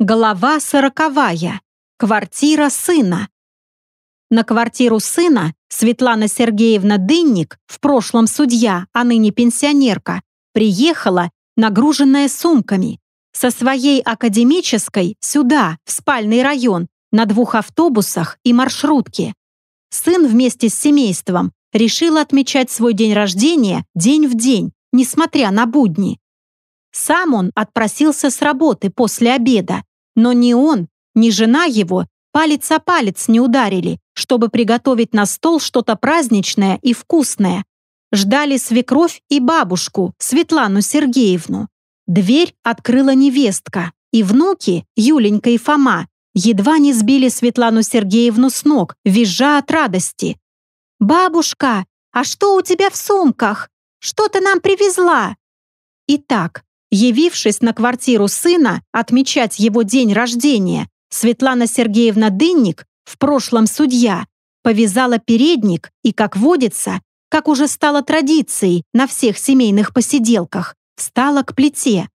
Глава сороковая. Квартира сына. На квартиру сына Светлана Сергеевна Дынник, в прошлом судья, а ныне пенсионерка, приехала, нагруженная сумками. Со своей академической сюда, в спальный район, на двух автобусах и маршрутке. Сын вместе с семейством решил отмечать свой день рождения день в день, несмотря на будни. Сам он отпросился с работы после обеда, но ни он, ни жена его палец о палец не ударили, чтобы приготовить на стол что-то праздничное и вкусное. Ждали свекровь и бабушку, Светлану Сергеевну. Дверь открыла невестка, и внуки, Юленька и Фома, едва не сбили Светлану Сергеевну с ног, визжа от радости. «Бабушка, а что у тебя в сумках? Что ты нам привезла?» Итак, Явившись на квартиру сына отмечать его день рождения, Светлана Сергеевна Дынник, в прошлом судья, повязала передник и, как водится, как уже стало традицией на всех семейных посиделках, встала к плите.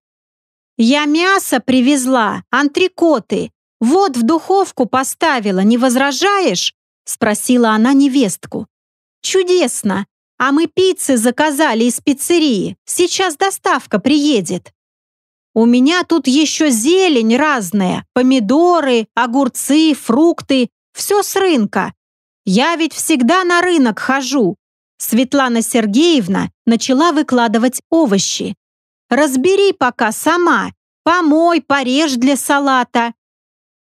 «Я мясо привезла, антрикоты. Вот в духовку поставила, не возражаешь?» спросила она невестку. «Чудесно! А мы пиццы заказали из пиццерии. Сейчас доставка приедет. У меня тут еще зелень разная, помидоры, огурцы, фрукты, все с рынка. Я ведь всегда на рынок хожу. Светлана Сергеевна начала выкладывать овощи. Разбери пока сама, помой, порежь для салата.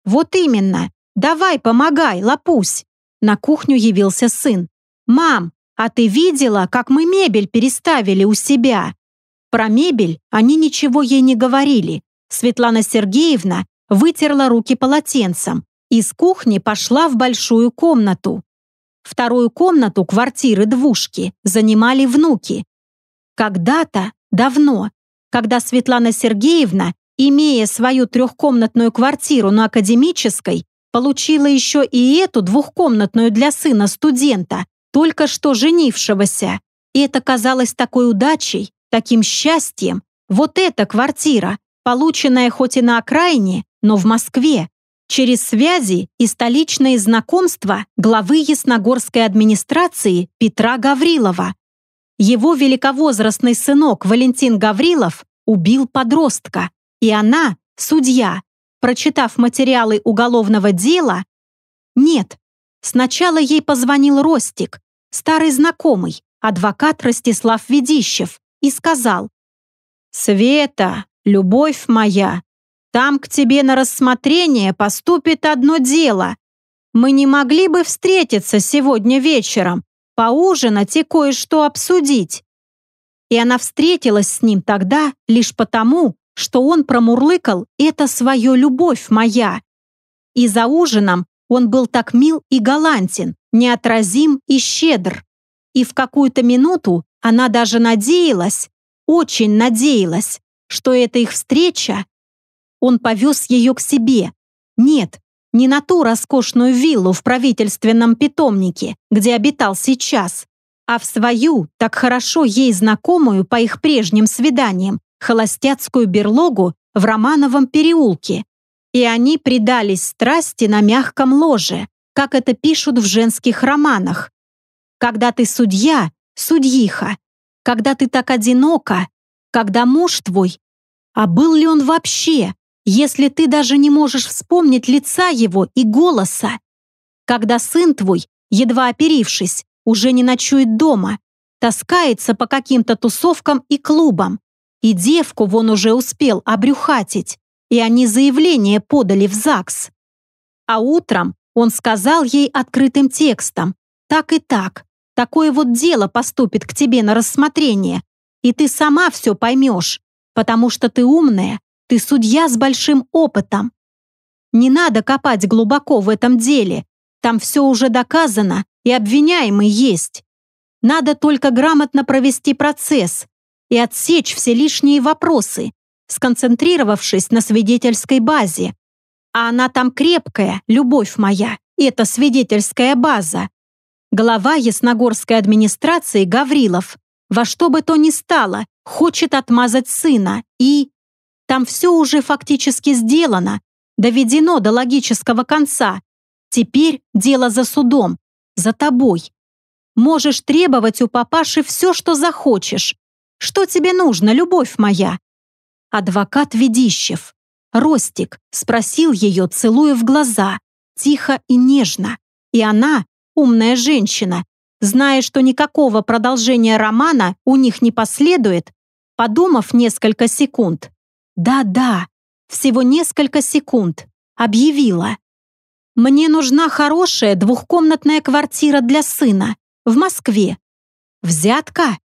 Вот именно. Давай, помогай, лапусь. На кухню явился сын. Мам, «А ты видела, как мы мебель переставили у себя?» Про мебель они ничего ей не говорили. Светлана Сергеевна вытерла руки полотенцем. Из кухни пошла в большую комнату. Вторую комнату квартиры двушки занимали внуки. Когда-то, давно, когда Светлана Сергеевна, имея свою трехкомнатную квартиру на Академической, получила еще и эту двухкомнатную для сына студента, только что женившегося. И это казалось такой удачей, таким счастьем. Вот эта квартира, полученная хоть и на окраине, но в Москве, через связи и столичные знакомства главы Ясногорской администрации Петра Гаврилова. Его великовозрастный сынок Валентин Гаврилов убил подростка, и она, судья, прочитав материалы уголовного дела, нет, сначала ей позвонил Ростик, старый знакомый, адвокат Ростислав Ведищев, и сказал, «Света, любовь моя, там к тебе на рассмотрение поступит одно дело. Мы не могли бы встретиться сегодня вечером, поужинать и кое-что обсудить». И она встретилась с ним тогда лишь потому, что он промурлыкал «это свое любовь моя». И за ужином он был так мил и галантен, неотразим и щедр. И в какую-то минуту она даже надеялась, очень надеялась, что эта их встреча... Он повез ее к себе. Нет, не на ту роскошную виллу в правительственном питомнике, где обитал сейчас, а в свою, так хорошо ей знакомую по их прежним свиданиям, холостяцкую берлогу в Романовом переулке. И они предались страсти на мягком ложе, как это пишут в женских романах. Когда ты судья, судьиха, когда ты так одинока, когда муж твой, а был ли он вообще, если ты даже не можешь вспомнить лица его и голоса? Когда сын твой, едва оперившись, уже не ночует дома, таскается по каким-то тусовкам и клубам, и девку вон уже успел обрюхатить, и они заявление подали в ЗАГС. А утром он сказал ей открытым текстом, так и так, такое вот дело поступит к тебе на рассмотрение, и ты сама все поймешь, потому что ты умная, ты судья с большим опытом. Не надо копать глубоко в этом деле, там все уже доказано и обвиняемый есть. Надо только грамотно провести процесс и отсечь все лишние вопросы, сконцентрировавшись на свидетельской базе. А она там крепкая, любовь моя, это свидетельская база. Глава Ясногорской администрации Гаврилов во что бы то ни стало хочет отмазать сына и... Там все уже фактически сделано, доведено до логического конца. Теперь дело за судом, за тобой. Можешь требовать у папаши все, что захочешь. Что тебе нужно, любовь моя?» Адвокат Ведищев. Ростик спросил ее, целуя в глаза, тихо и нежно. И она, умная женщина, зная, что никакого продолжения романа у них не последует, подумав несколько секунд, да-да, всего несколько секунд, объявила. «Мне нужна хорошая двухкомнатная квартира для сына в Москве. Взятка?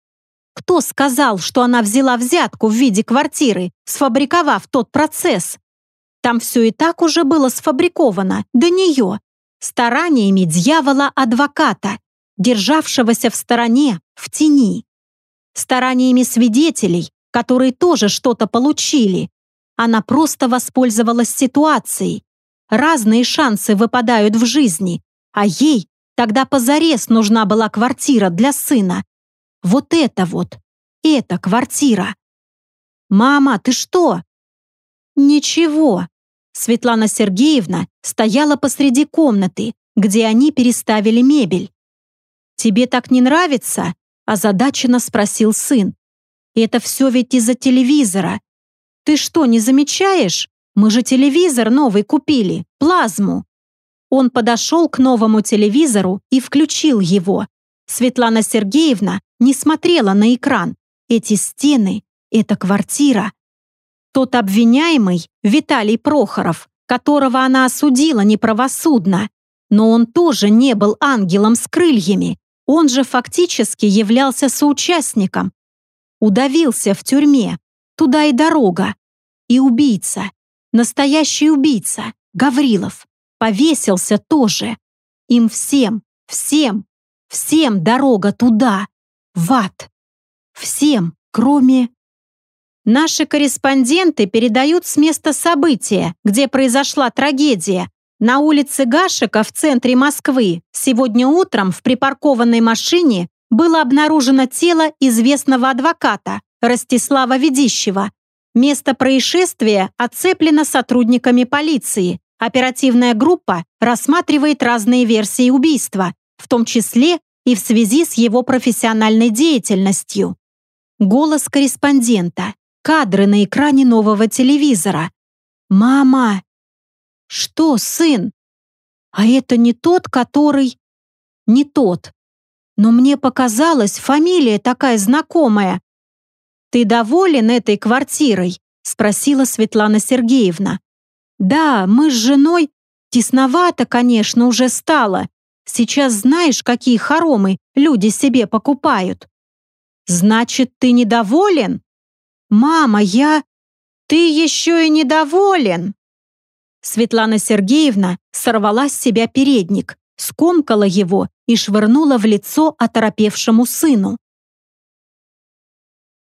Кто сказал, что она взяла взятку в виде квартиры, сфабриковав тот процесс? Там все и так уже было сфабриковано до нее, стараниями дьявола-адвоката, державшегося в стороне, в тени. Стараниями свидетелей, которые тоже что-то получили. Она просто воспользовалась ситуацией. Разные шансы выпадают в жизни, а ей тогда позарез нужна была квартира для сына. Вот это вот, эта квартира. «Мама, ты что?» «Ничего». Светлана Сергеевна стояла посреди комнаты, где они переставили мебель. «Тебе так не нравится?» – озадаченно спросил сын. Это все ведь из-за телевизора. Ты что, не замечаешь? Мы же телевизор новый купили, плазму. Он подошел к новому телевизору и включил его. Светлана Сергеевна не смотрела на экран. Эти стены, эта квартира. Тот обвиняемый, Виталий Прохоров, которого она осудила неправосудно, но он тоже не был ангелом с крыльями. Он же фактически являлся соучастником, Удавился в тюрьме. Туда и дорога. И убийца. Настоящий убийца. Гаврилов. Повесился тоже. Им всем, всем, всем дорога туда. В ад. Всем, кроме... Наши корреспонденты передают с места события, где произошла трагедия. На улице Гашика в центре Москвы сегодня утром в припаркованной машине было обнаружено тело известного адвоката Ростислава Ведищева. Место происшествия оцеплено сотрудниками полиции. Оперативная группа рассматривает разные версии убийства, в том числе и в связи с его профессиональной деятельностью. Голос корреспондента. Кадры на экране нового телевизора. «Мама!» «Что, сын?» «А это не тот, который...» «Не тот, но мне показалось, фамилия такая знакомая. «Ты доволен этой квартирой?» – спросила Светлана Сергеевна. «Да, мы с женой. Тесновато, конечно, уже стало. Сейчас знаешь, какие хоромы люди себе покупают». «Значит, ты недоволен?» «Мама, я...» «Ты еще и недоволен!» Светлана Сергеевна сорвала с себя передник скомкала его и швырнула в лицо оторопевшему сыну.